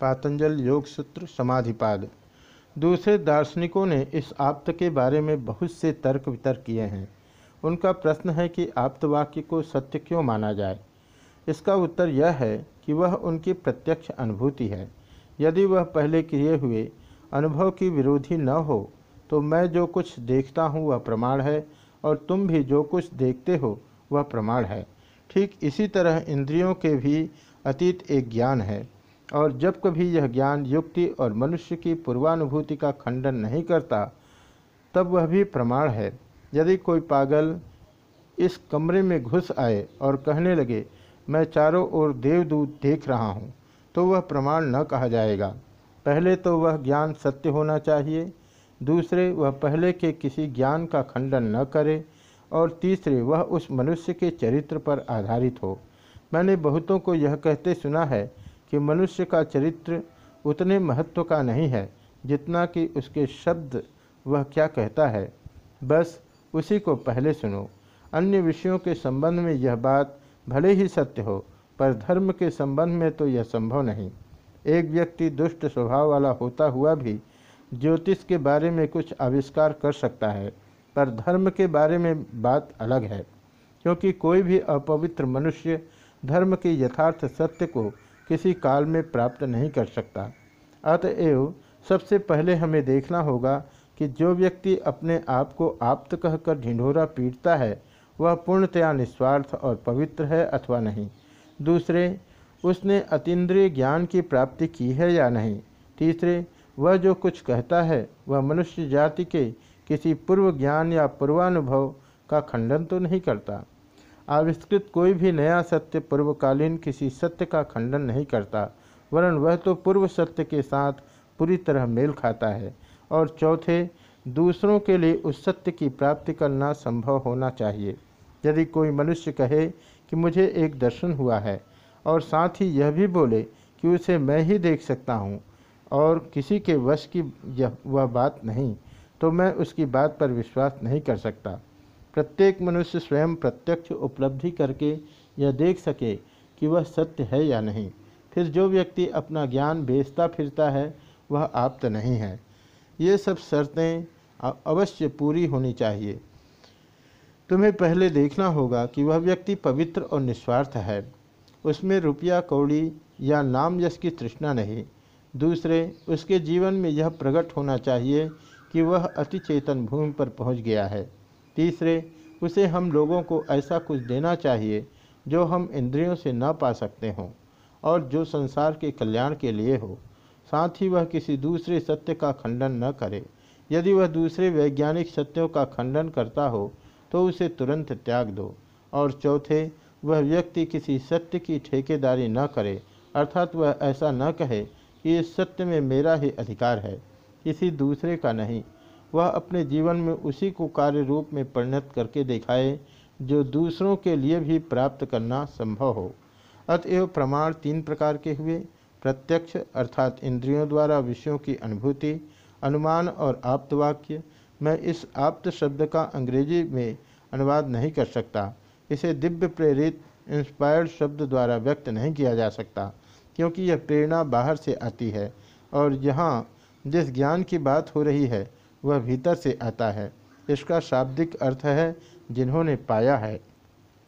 पातंजल योग सूत्र समाधिपाद। दूसरे दार्शनिकों ने इस आप्त के बारे में बहुत से तर्क वितर्क किए हैं। उनका प्रश्न है कि आप्तवाक्य को सत्य क्यों माना जाए? इसका उत्तर यह है कि वह उनकी प्रत्यक्ष अनुभूति है। यदि वह पहले किए हुए अनुभव की विरोधी न हो तो मैं जो कुछ देखता हूँ वह प्रमाण है, और तुम भी जो कुछ देखते हो वह प्रमाण है। ठीक इसी तरह इंद्रियों के भी अतीत एक ज्ञान है। और जब कभी यह ज्ञान युक्ति और मनुष्य की पूर्वानुभूति का खंडन नहीं करता, तब वह भी प्रमाण है। यदि कोई पागल इस कमरे में घुस आए और कहने लगे, मैं चारों ओर देवदूत देख रहा हूँ तो वह प्रमाण न कहा जाएगा। पहले तो वह ज्ञान सत्य होना चाहिए। दूसरे, वह पहले के किसी ज्ञान का खंडन न करे। और तीसरे, वह उस मनुष्य के चरित्र पर आधारित हो। मैंने बहुतों को यह कहते सुना है कि मनुष्य का चरित्र उतने महत्व का नहीं है, जितना कि उसके शब्द वह क्या कहता है। बस उसी को पहले सुनो। अन्य विषयों के संबंध में यह बात भले ही सत्य हो, पर धर्म के संबंध में तो यह संभव नहीं। एक व्यक्ति दुष्ट स्वभाव वाला होता हुआ भी ज्योतिष के बारे में कुछ आविष्कार कर सकता है, पर धर्म के बारे में बात अलग है, क्योंकि कोई भी अपवित्र मनुष्य धर्म के यथार्थ सत्य को किसी काल में प्राप्त नहीं कर सकता। अतएव सबसे पहले हमें देखना होगा कि जो व्यक्ति अपने आप को आप्त कहकर ढिंढोरा पीटता है, वह पूर्णतया निस्वार्थ और पवित्र है अथवा नहीं। दूसरे, उसने अतीन्द्रिय ज्ञान की प्राप्ति की है या नहीं? तीसरे, वह जो कुछ कहता है, वह मनुष्य जाति के किसी पूर्व ज्ञान या पूर्वानुभव का खंडन तो नहीं करता। आविष्कृत कोई भी नया सत्य पूर्वकालीन किसी सत्य का खंडन नहीं करता, वरन वह तो पूर्व सत्य के साथ पूरी तरह मेल खाता है। और चौथे, दूसरों के लिए उस सत्य की प्राप्ति करना संभव होना चाहिए। यदि कोई मनुष्य कहे कि मुझे एक दर्शन हुआ है, और साथ ही यह भी बोले कि उसे मैं ही देख सकता हूँ, और किसी के वश की यह वह बात नहीं तो मैं उसकी बात पर विश्वास नहीं कर सकता। प्रत्येक मनुष्य स्वयं प्रत्यक्ष उपलब्धि करके यह देख सके कि वह सत्य है या नहीं। फिर जो व्यक्ति अपना ज्ञान बेचता फिरता है, वह आप्त नहीं है। ये सब शर्तें अवश्य पूरी होनी चाहिए। तुम्हें पहले देखना होगा कि वह व्यक्ति पवित्र और निस्वार्थ है। उसमें रुपया, कौड़ी या नाम यश की तृष्णा नहीं। दूसरे, उसके जीवन में यह प्रकट होना चाहिए कि वह अति चेतन भूमि पर पहुँच गया है। तीसरे, उसे हम लोगों को ऐसा कुछ देना चाहिए, जो हम इंद्रियों से न पा सकते हों, और जो संसार के कल्याण के लिए हो। साथ ही वह किसी दूसरे सत्य का खंडन न करे। यदि वह दूसरे वैज्ञानिक सत्यों का खंडन करता हो तो उसे तुरंत त्याग दो। और चौथे, वह व्यक्ति किसी सत्य की ठेकेदारी न करे, अर्थात वह ऐसा न कहे कि इस सत्य में मेरा ही अधिकार है, किसी दूसरे का नहीं। वह अपने जीवन में उसी को कार्य रूप में परिणत करके दिखाए, जो दूसरों के लिए भी प्राप्त करना संभव हो। अतएव प्रमाण तीन प्रकार के हुए। प्रत्यक्ष अर्थात इंद्रियों द्वारा विषयों की अनुभूति, अनुमान और आप्तवाक्य। मैं इस आप्त शब्द का अंग्रेज़ी में अनुवाद नहीं कर सकता। इसे दिव्य प्रेरित इंस्पायर्ड शब्द द्वारा व्यक्त नहीं किया जा सकता, क्योंकि यह प्रेरणा बाहर से आती है। और यहाँ जिस ज्ञान की बात हो रही है वह भीतर से आता है। इसका शाब्दिक अर्थ है जिन्होंने पाया है।